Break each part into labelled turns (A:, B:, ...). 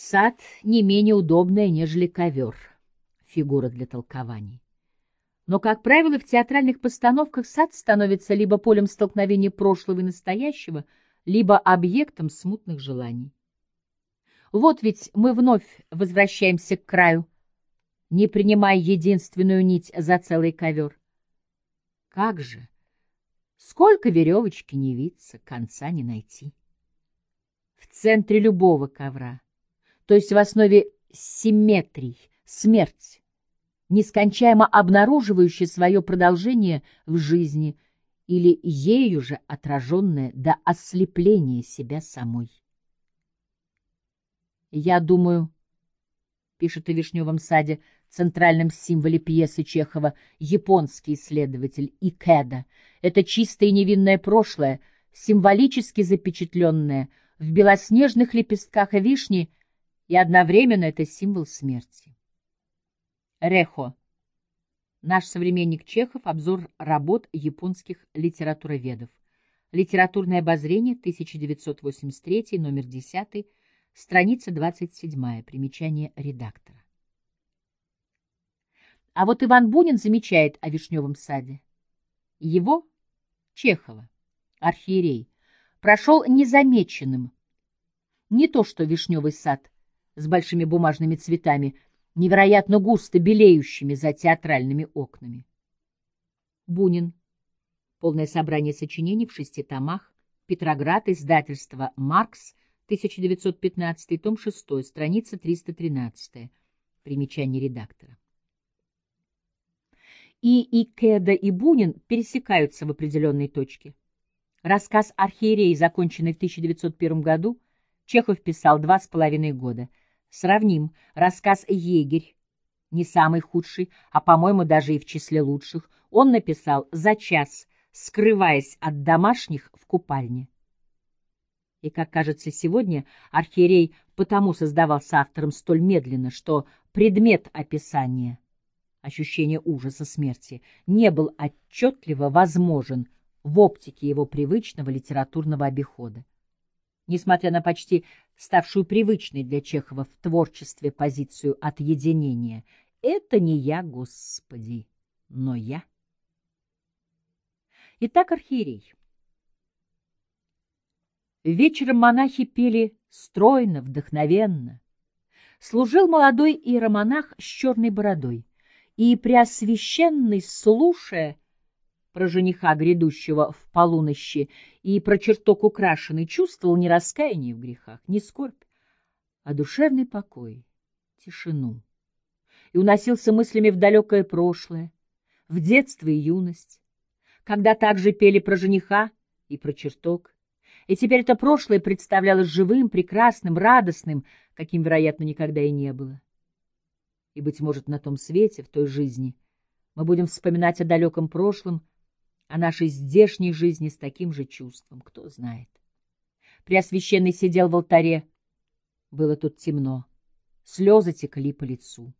A: Сад не менее удобная, нежели ковер, фигура для толкований. Но, как правило, в театральных постановках сад становится либо полем столкновения прошлого и настоящего, либо объектом смутных желаний. Вот ведь мы вновь возвращаемся к краю, не принимая единственную нить за целый ковер. Как же! Сколько веревочки не виться, конца не найти. В центре любого ковра — то есть в основе симметрий, смерть, нескончаемо обнаруживающая свое продолжение в жизни или ею же отраженное до ослепления себя самой. «Я думаю», — пишет о Вишневом саде, центральном символе пьесы Чехова, японский исследователь Икеда, это чистое и невинное прошлое, символически запечатленное в белоснежных лепестках вишни — и одновременно это символ смерти. Рехо. Наш современник Чехов. Обзор работ японских литературоведов. Литературное обозрение, 1983, номер 10, страница 27, примечание редактора. А вот Иван Бунин замечает о Вишневом саде. Его, Чехова, архиерей, прошел незамеченным. Не то что Вишневый сад – с большими бумажными цветами, невероятно густо белеющими за театральными окнами. Бунин. Полное собрание сочинений в шести томах. Петроград. Издательство «Маркс». 1915. Том 6. Страница 313. Примечание редактора. И Икеда, и Бунин пересекаются в определенной точке. Рассказ «Архиерей», законченный в 1901 году, Чехов писал два с половиной года – Сравним рассказ «Егерь», не самый худший, а, по-моему, даже и в числе лучших, он написал за час, скрываясь от домашних в купальне. И, как кажется сегодня, архиерей потому создавался автором столь медленно, что предмет описания, ощущение ужаса смерти, не был отчетливо возможен в оптике его привычного литературного обихода. Несмотря на почти ставшую привычной для Чехова в творчестве позицию отъединения. Это не я, Господи, но я. Итак, архиерей. Вечером монахи пели стройно, вдохновенно. Служил молодой иеромонах с черной бородой, и преосвященный, слушая, про жениха, грядущего в полунощи, и про чертог украшенный, чувствовал не раскаяние в грехах, не скорбь, а душевный покой, тишину. И уносился мыслями в далекое прошлое, в детство и юность, когда также пели про жениха и про чертог. И теперь это прошлое представлялось живым, прекрасным, радостным, каким, вероятно, никогда и не было. И, быть может, на том свете, в той жизни, мы будем вспоминать о далеком прошлом, о нашей здешней жизни с таким же чувством, кто знает. Преосвященный сидел в алтаре. Было тут темно. Слезы текли по лицу.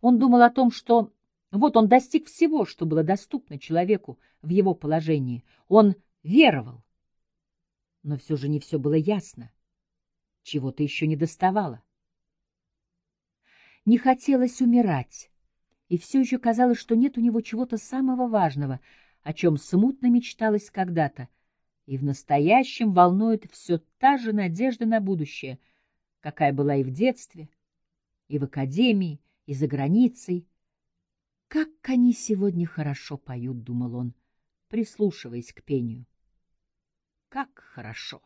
A: Он думал о том, что вот он достиг всего, что было доступно человеку в его положении. Он веровал. Но все же не все было ясно. Чего-то еще не доставало. Не хотелось умирать, и все еще казалось, что нет у него чего-то самого важного — о чем смутно мечталось когда-то, и в настоящем волнует все та же надежда на будущее, какая была и в детстве, и в академии, и за границей. «Как они сегодня хорошо поют», — думал он, прислушиваясь к пению. «Как хорошо!»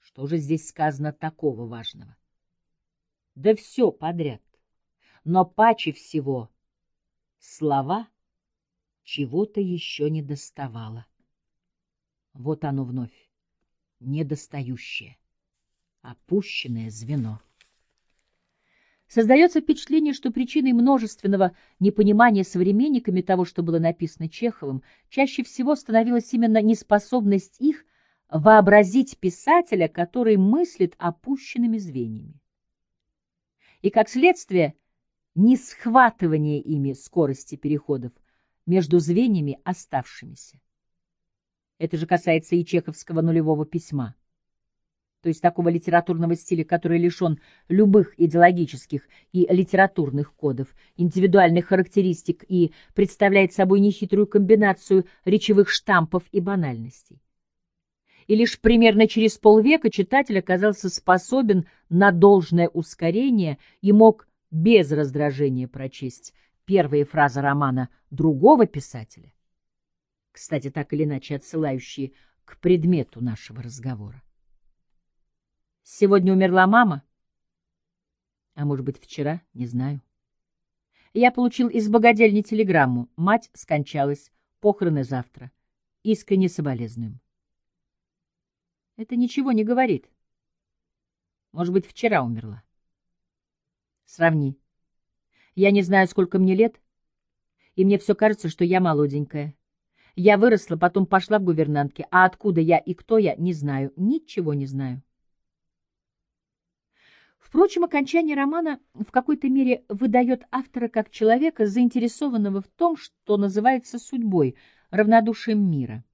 A: Что же здесь сказано такого важного? Да все подряд, но паче всего — Слова чего-то еще не доставало. Вот оно вновь, недостающее, опущенное звено. Создается впечатление, что причиной множественного непонимания современниками того, что было написано Чеховым, чаще всего становилась именно неспособность их вообразить писателя, который мыслит опущенными звеньями. И, как следствие, не схватывание ими скорости переходов между звеньями оставшимися. Это же касается и чеховского нулевого письма. то есть такого литературного стиля, который лишен любых идеологических и литературных кодов, индивидуальных характеристик и представляет собой нехитрую комбинацию речевых штампов и банальностей. И лишь примерно через полвека читатель оказался способен на должное ускорение и мог без раздражения прочесть первые фразы романа другого писателя, кстати, так или иначе отсылающие к предмету нашего разговора. Сегодня умерла мама, а может быть вчера, не знаю. Я получил из богадельни телеграмму. Мать скончалась, похороны завтра. Искренне соболезнуем. Это ничего не говорит. Может быть, вчера умерла. Сравни. Я не знаю, сколько мне лет, и мне все кажется, что я молоденькая. Я выросла, потом пошла в гувернантки, а откуда я и кто я, не знаю, ничего не знаю. Впрочем, окончание романа в какой-то мере выдает автора как человека, заинтересованного в том, что называется судьбой, равнодушием мира.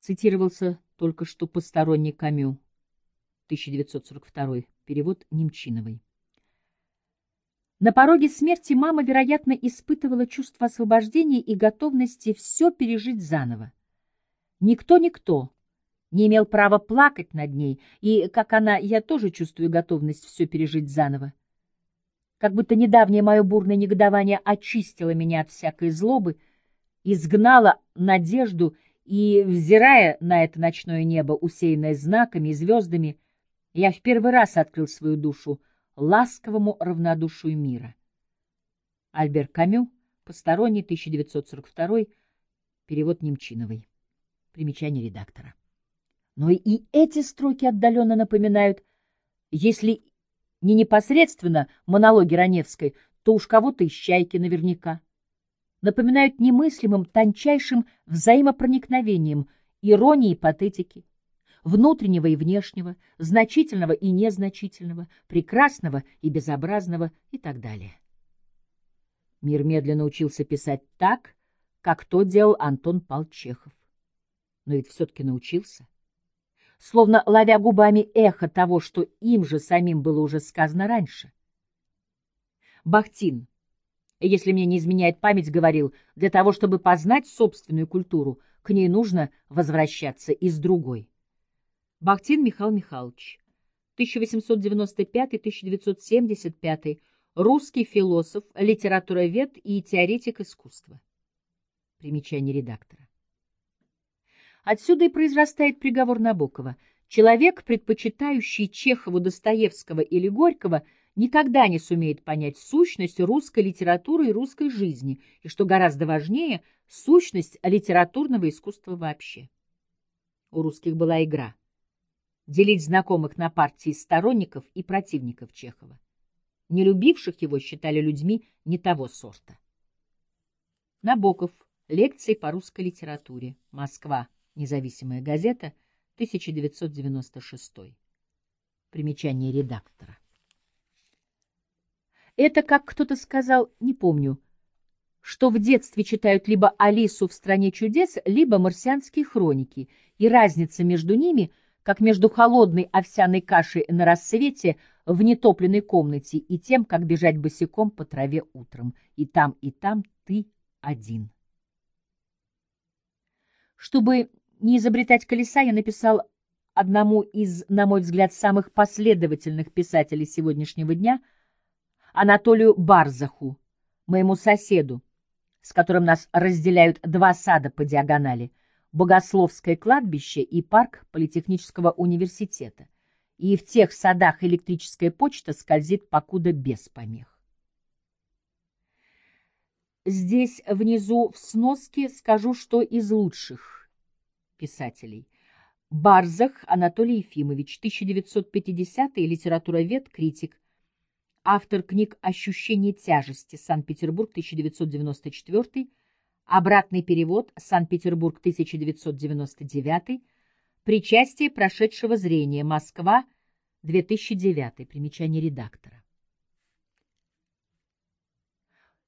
A: Цитировался только что посторонний Камю, 1942, перевод Немчиновой. На пороге смерти мама, вероятно, испытывала чувство освобождения и готовности все пережить заново. Никто-никто не имел права плакать над ней, и, как она, я тоже чувствую готовность все пережить заново. Как будто недавнее мое бурное негодование очистило меня от всякой злобы, изгнало надежду, и, взирая на это ночное небо, усеянное знаками и звездами, я в первый раз открыл свою душу ласковому равнодушию мира. Альбер Камю, посторонний, 1942, перевод Немчиновой. Примечание редактора. Но и эти строки отдаленно напоминают, если не непосредственно монологи Раневской, то уж кого-то из «Чайки» наверняка. Напоминают немыслимым, тончайшим взаимопроникновением иронии и патетики, внутреннего и внешнего, значительного и незначительного, прекрасного и безобразного и так далее. Мир медленно учился писать так, как то делал Антон Пал Чехов. Но ведь все-таки научился словно ловя губами эхо того, что им же самим было уже сказано раньше. Бахтин, если мне не изменяет память, говорил, для того, чтобы познать собственную культуру, к ней нужно возвращаться из другой. Бахтин Михаил Михайлович, 1895-1975, русский философ, литературовед и теоретик искусства. Примечание редактора. Отсюда и произрастает приговор Набокова. Человек, предпочитающий Чехову, Достоевского или Горького, никогда не сумеет понять сущность русской литературы и русской жизни, и, что гораздо важнее, сущность литературного искусства вообще. У русских была игра — делить знакомых на партии сторонников и противников Чехова. Не любивших его считали людьми не того сорта. Набоков. Лекции по русской литературе. Москва. Независимая газета, 1996. Примечание редактора. Это, как кто-то сказал, не помню, что в детстве читают либо «Алису в стране чудес», либо «Марсианские хроники», и разница между ними, как между холодной овсяной кашей на рассвете в нетопленной комнате и тем, как бежать босиком по траве утром. И там, и там ты один. Чтобы не изобретать колеса, я написал одному из, на мой взгляд, самых последовательных писателей сегодняшнего дня, Анатолию Барзаху, моему соседу, с которым нас разделяют два сада по диагонали, Богословское кладбище и парк Политехнического университета. И в тех садах электрическая почта скользит покуда без помех. Здесь внизу в сноске скажу, что из лучших – писателей. Барзах Анатолий Ефимович, 1950-й, литературовед, критик. Автор книг «Ощущение тяжести», Санкт-Петербург, 1994 Обратный перевод, Санкт-Петербург, 1999 Причастие прошедшего зрения, Москва, 2009 Примечание редактора.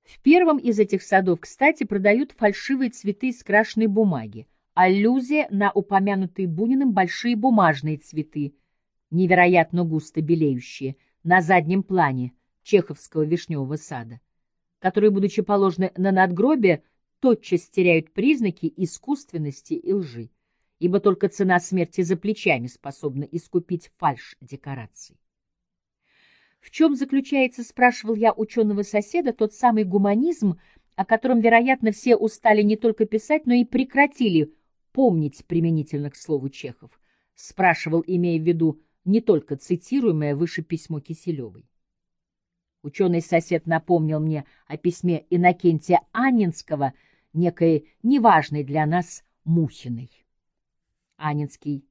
A: В первом из этих садов, кстати, продают фальшивые цветы из крашеной бумаги, аллюзия на упомянутые Буниным большие бумажные цветы, невероятно густо белеющие, на заднем плане чеховского вишневого сада, которые, будучи положены на надгробие, тотчас теряют признаки искусственности и лжи, ибо только цена смерти за плечами способна искупить фальшь декораций. В чем заключается, спрашивал я ученого соседа, тот самый гуманизм, о котором, вероятно, все устали не только писать, но и прекратили помнить применительно к слову Чехов, спрашивал, имея в виду не только цитируемое выше письмо Киселевой. Ученый-сосед напомнил мне о письме Иннокентия Аннинского, некой неважной для нас Мухиной. Анинский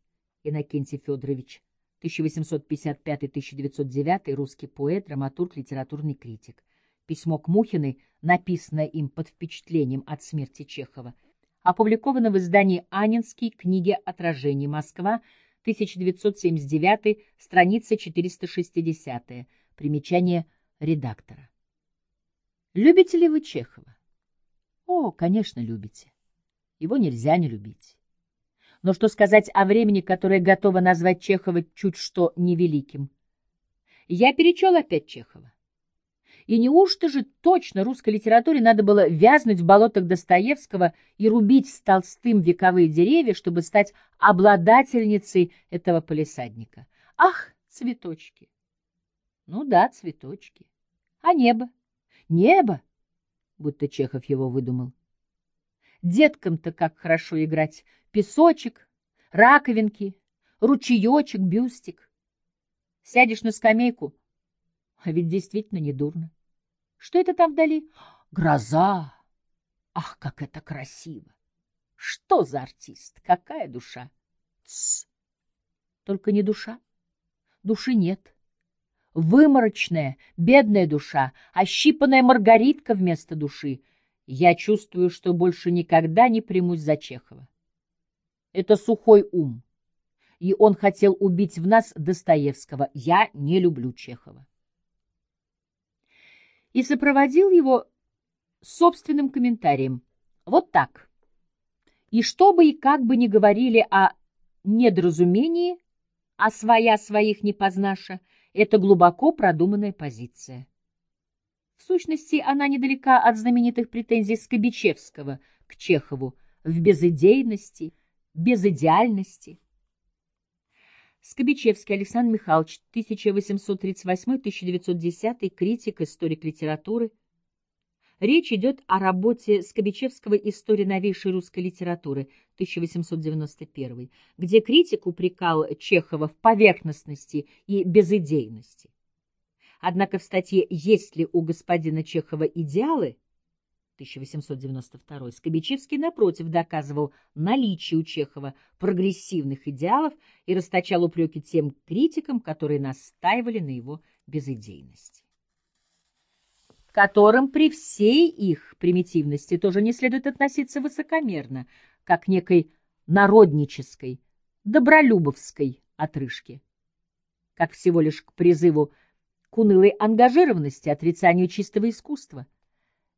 A: Иннокентий Федорович, 1855-1909, русский поэт, драматург, литературный критик. Письмо к Мухиной, написанное им под впечатлением от смерти Чехова, опубликовано в издании «Анинский. Книги отражений. Москва. 1979. Страница 460. Примечание редактора». Любите ли вы Чехова? О, конечно, любите. Его нельзя не любить. Но что сказать о времени, которое готово назвать Чехова чуть что невеликим? Я перечел опять Чехова. И неужто же точно русской литературе надо было вязнуть в болотах Достоевского и рубить с Толстым вековые деревья, чтобы стать обладательницей этого полисадника? Ах, цветочки! Ну да, цветочки. А небо? Небо! Будто Чехов его выдумал. Деткам-то как хорошо играть. Песочек, раковинки, ручеечек, бюстик. Сядешь на скамейку, а ведь действительно не дурно. Что это там вдали? Гроза! Ах, как это красиво! Что за артист? Какая душа? Тссс! Только не душа. Души нет. Выморочная, бедная душа, ощипанная маргаритка вместо души. Я чувствую, что больше никогда не примусь за Чехова. Это сухой ум. И он хотел убить в нас Достоевского. Я не люблю Чехова и сопроводил его собственным комментарием. Вот так. И что бы и как бы ни говорили о недоразумении, а своя своих не познаша, это глубоко продуманная позиция. В сущности, она недалека от знаменитых претензий Скобичевского к Чехову в безыдейности, безидеальности, Скобичевский Александр Михайлович, 1838-1910, критик, историк литературы. Речь идет о работе Скобичевского «История новейшей русской литературы» 1891, где критик упрекал Чехова в поверхностности и безидейности. Однако в статье «Есть ли у господина Чехова идеалы?» 1892 Скобичевский, напротив, доказывал наличие у Чехова прогрессивных идеалов и расточал упреки тем критикам, которые настаивали на его безыдейности. Которым при всей их примитивности тоже не следует относиться высокомерно, как некой народнической, добролюбовской отрыжке, как всего лишь к призыву к унылой ангажированности, отрицанию чистого искусства –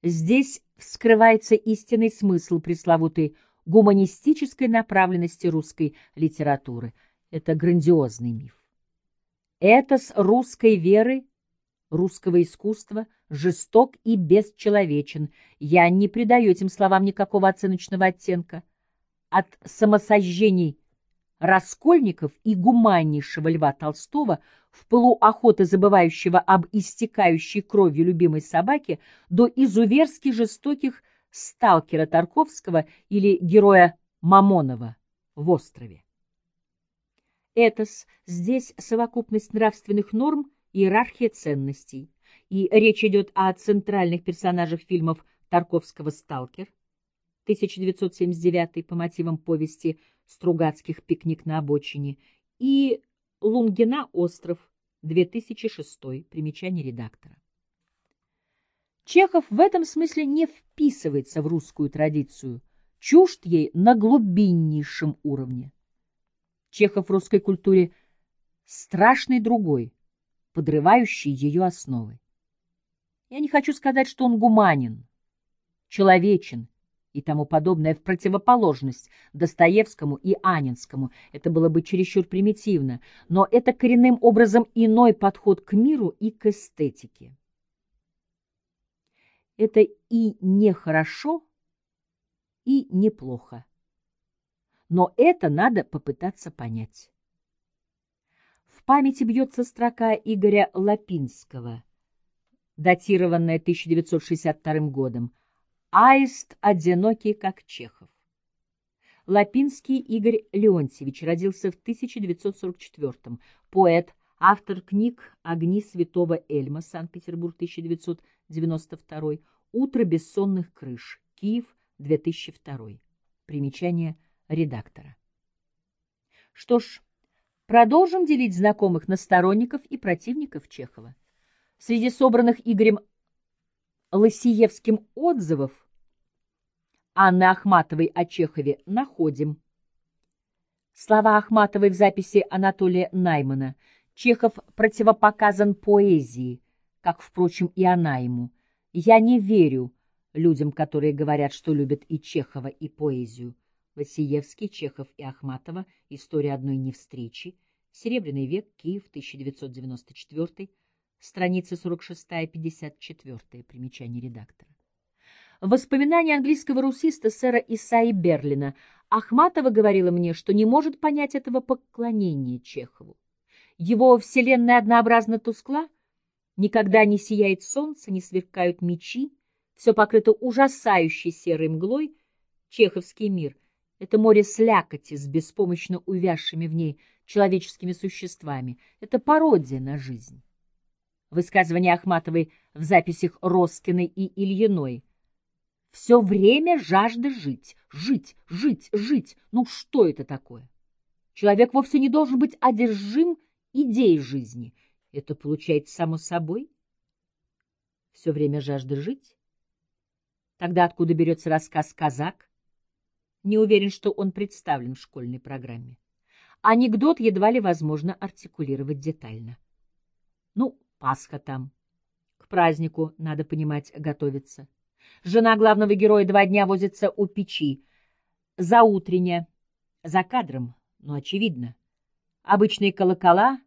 A: Здесь вскрывается истинный смысл пресловутой гуманистической направленности русской литературы. Это грандиозный миф. Это с русской веры, русского искусства жесток и бесчеловечен. Я не придаю этим словам никакого оценочного оттенка. От самосожжений Раскольников и гуманнейшего Льва Толстого, в пылу забывающего об истекающей кровью любимой собаки, до изуверски жестоких сталкера Тарковского или героя Мамонова в острове. Этос здесь совокупность нравственных норм иерархия ценностей. И речь идет о центральных персонажах фильмов Тарковского «Сталкер», 1979 по мотивам повести Стругацких «Пикник на обочине» и Лунгина «Остров» 2006 примечание редактора. Чехов в этом смысле не вписывается в русскую традицию, чужд ей на глубиннейшем уровне. Чехов в русской культуре страшный другой, подрывающий ее основы. Я не хочу сказать, что он гуманен, человечен, и тому подобное в противоположность Достоевскому и Анинскому. Это было бы чересчур примитивно, но это коренным образом иной подход к миру и к эстетике. Это и нехорошо, и неплохо. Но это надо попытаться понять. Памяти бьется строка Игоря Лапинского, датированная 1962 годом, Аист одинокий, как Чехов. Лапинский Игорь Леонтьевич родился в 1944 Поэт, автор книг «Огни святого Эльма», Санкт-Петербург, 1992 «Утро бессонных крыш», Киев, 2002 Примечание редактора. Что ж, продолжим делить знакомых на сторонников и противников Чехова. Среди собранных Игорем Лосиевским отзывов Анны Ахматовой о Чехове находим. Слова Ахматовой в записи Анатолия Наймана. Чехов противопоказан поэзии, как, впрочем, и она ему. Я не верю людям, которые говорят, что любят и Чехова, и поэзию. Васиевский, Чехов и Ахматова. История одной невстречи. Серебряный век. Киев, 1994. Страница 46-54. Примечание редактора. Воспоминания английского русиста сэра Исаи Берлина. Ахматова говорила мне, что не может понять этого поклонения Чехову. Его вселенная однообразно тускла, никогда не сияет солнце, не сверкают мечи, все покрыто ужасающей серой мглой. Чеховский мир — это море слякоти с беспомощно увязшими в ней человеческими существами. Это пародия на жизнь. Высказывание Ахматовой в записях Роскиной и Ильиной — все время жажда жить, жить, жить, жить. Ну что это такое? Человек вовсе не должен быть одержим идеей жизни. Это получается само собой. Все время жажда жить. Тогда откуда берется рассказ «Казак»? Не уверен, что он представлен в школьной программе. Анекдот едва ли возможно артикулировать детально. Ну, Пасха там. К празднику, надо понимать, готовиться. Жена главного героя два дня возится у печи. За утренне, за кадром, но очевидно. Обычные колокола,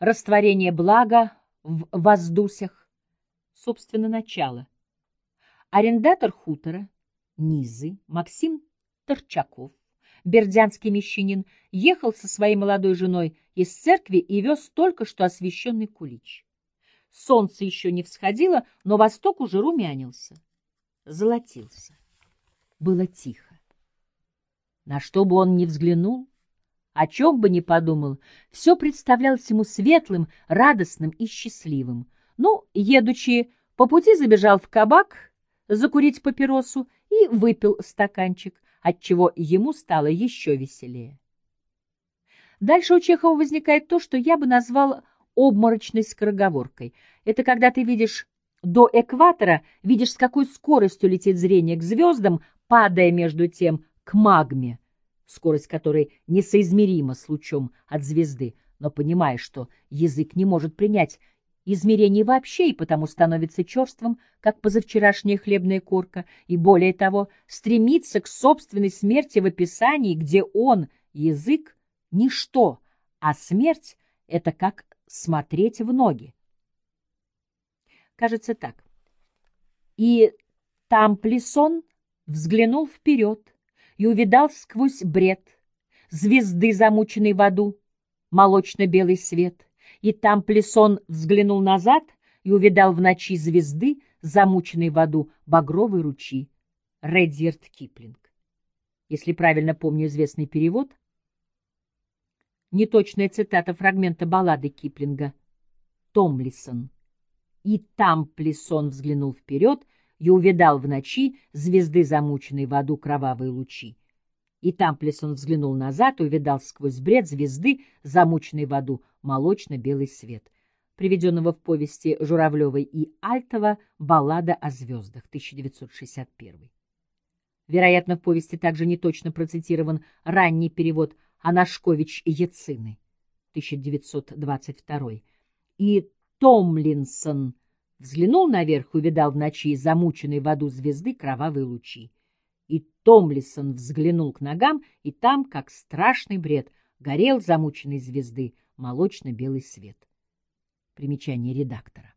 A: растворение блага в воздусях, собственно, начало. Арендатор хутора, Низы, Максим Торчаков, бердянский мещанин, ехал со своей молодой женой из церкви и вез только что освященный кулич. Солнце еще не всходило, но восток уже румянился, золотился. Было тихо. На что бы он ни взглянул, о чем бы ни подумал, все представлялось ему светлым, радостным и счастливым. Ну, едучи, по пути забежал в кабак закурить папиросу и выпил стаканчик, отчего ему стало еще веселее. Дальше у Чехова возникает то, что я бы назвал обморочной скороговоркой. Это когда ты видишь до экватора, видишь, с какой скоростью летит зрение к звездам, падая между тем к магме, скорость которой несоизмерима с лучом от звезды, но понимаешь, что язык не может принять измерений вообще и потому становится черством, как позавчерашняя хлебная корка, и более того, стремится к собственной смерти в описании, где он, язык, ничто, а смерть — это как смотреть в ноги. Кажется так. И там Плесон взглянул вперед и увидал сквозь бред звезды, замученной в аду, молочно-белый свет. И там Плесон взглянул назад и увидал в ночи звезды, замученной в аду, багровые ручьи. Редзерт Киплинг. Если правильно помню известный перевод — Неточная цитата фрагмента баллады Киплинга «Томлисон». И там Плесон взглянул вперед и увидал в ночи звезды, замученной в аду кровавые лучи. И там Плесон взглянул назад и увидал сквозь бред звезды, замученной в аду, молочно-белый свет. Приведенного в повести Журавлевой и Альтова «Баллада о звездах» 1961. Вероятно, в повести также неточно процитирован ранний перевод Анашкович Яцины, 1922, и Томлинсон взглянул наверх и увидал в ночи замученной в аду звезды кровавые лучи. И Томлисон взглянул к ногам, и там, как страшный бред, горел замученной звезды молочно-белый свет. Примечание редактора.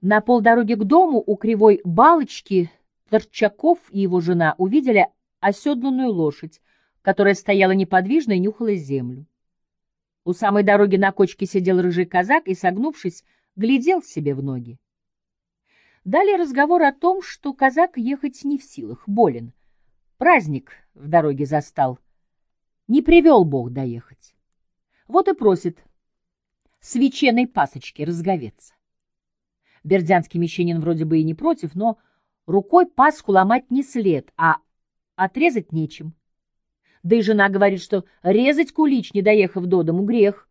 A: На полдороге к дому у кривой балочки Торчаков и его жена увидели оседланную лошадь, которая стояла неподвижно и нюхала землю. У самой дороги на кочке сидел рыжий казак и, согнувшись, глядел себе в ноги. Далее разговор о том, что казак ехать не в силах, болен. Праздник в дороге застал. Не привел Бог доехать. Вот и просит свеченой пасочки разговеться. Бердянский мещанин вроде бы и не против, но рукой Пасху ломать не след, а отрезать нечем. Да и жена говорит, что резать кулич, не доехав до дому, грех.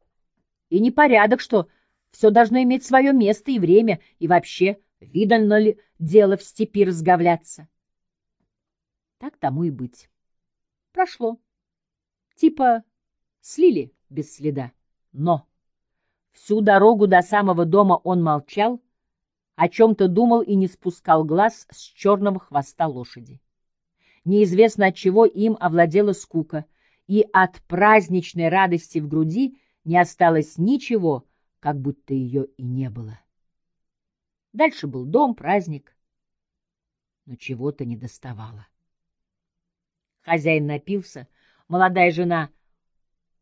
A: И непорядок, что все должно иметь свое место и время, и вообще, видано ли дело в степи разговляться. Так тому и быть. Прошло. Типа слили без следа. Но всю дорогу до самого дома он молчал, о чем-то думал и не спускал глаз с черного хвоста лошади. Неизвестно от чего им овладела скука, и от праздничной радости в груди не осталось ничего, как будто ее и не было. Дальше был дом, праздник, но чего-то не доставало. Хозяин напился, молодая жена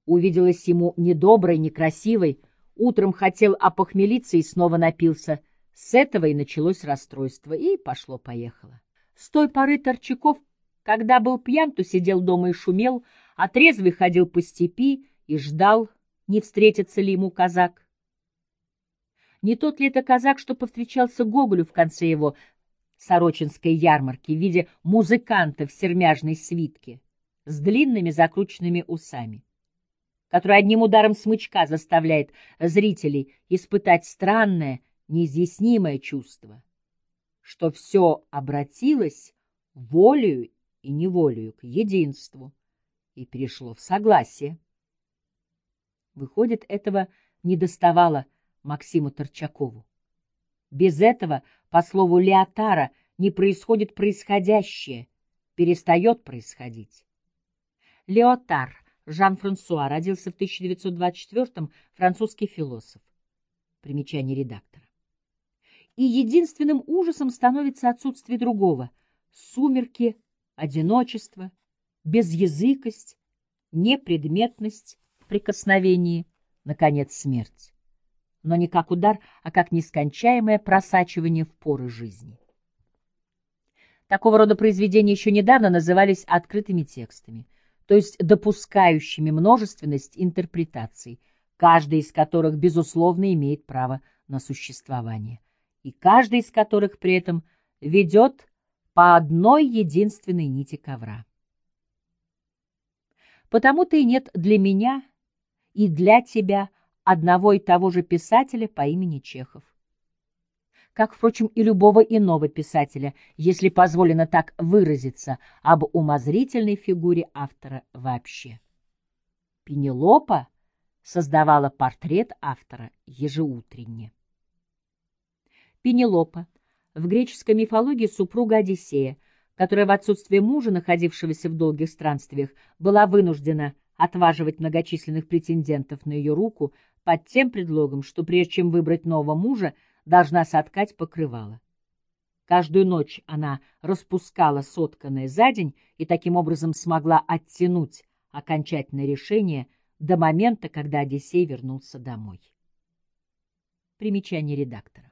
A: увиделась ему недоброй, некрасивой, утром хотел опохмелиться и снова напился. С этого и началось расстройство, и пошло-поехало. С той поры Торчаков когда был пьян, то сидел дома и шумел, а трезвый ходил по степи и ждал, не встретится ли ему казак. Не тот ли это казак, что повстречался Гоголю в конце его Сорочинской ярмарки в виде музыканта в сермяжной свитке с длинными закрученными усами, который одним ударом смычка заставляет зрителей испытать странное, неизъяснимое чувство, что все обратилось волею и неволею к единству и перешло в согласие. Выходит, этого не доставало Максиму Торчакову. Без этого, по слову Леотара, не происходит происходящее, перестает происходить. Леотар Жан-Франсуа родился в 1924-м, французский философ. Примечание редактора. И единственным ужасом становится отсутствие другого — сумерки одиночество, безязыкость, непредметность в прикосновении, наконец, смерть. Но не как удар, а как нескончаемое просачивание в поры жизни. Такого рода произведения еще недавно назывались открытыми текстами, то есть допускающими множественность интерпретаций, каждая из которых, безусловно, имеет право на существование, и каждая из которых при этом ведет по одной единственной нити ковра. Потому-то и нет для меня и для тебя одного и того же писателя по имени Чехов. Как, впрочем, и любого иного писателя, если позволено так выразиться об умозрительной фигуре автора вообще. Пенелопа создавала портрет автора ежеутренне. Пенелопа — в греческой мифологии супруга Одиссея, которая в отсутствие мужа, находившегося в долгих странствиях, была вынуждена отваживать многочисленных претендентов на ее руку под тем предлогом, что прежде чем выбрать нового мужа, должна соткать покрывало. Каждую ночь она распускала сотканное за день и таким образом смогла оттянуть окончательное решение до момента, когда Одиссей вернулся домой. Примечание редактора.